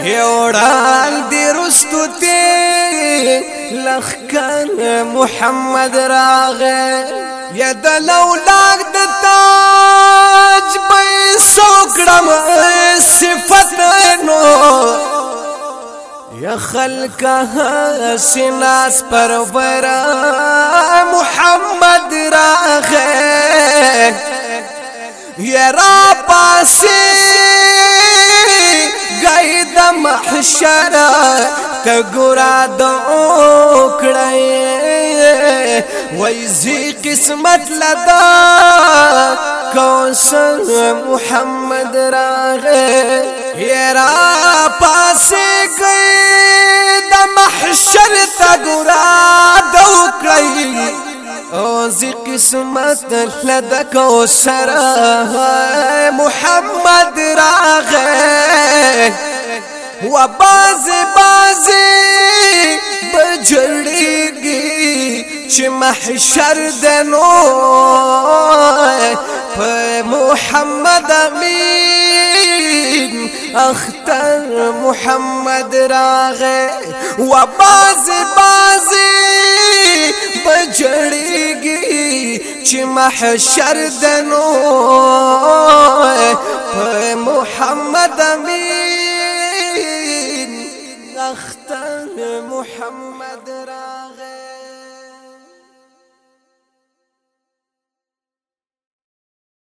یوړال دی رستو تی لخکان محمد راغه یا د لولاک د تاج به سوکړم صفت نو یا خلق سناس پرور محمد راغه یا را پاسه محشر ته ګورا د اوکړې وای زی قسمت لدا کوثر محمد راغه یرا پاسې گئی د محشر ته ګورا د اوکړې او زی قسمت لدا و محمد راغه و باز باز بجړېږي چې محشر دنو په محمد امين اختر محمد راغه و باز باز بجړېږي چې محشر دنو په محمد امين تخت محمد راغي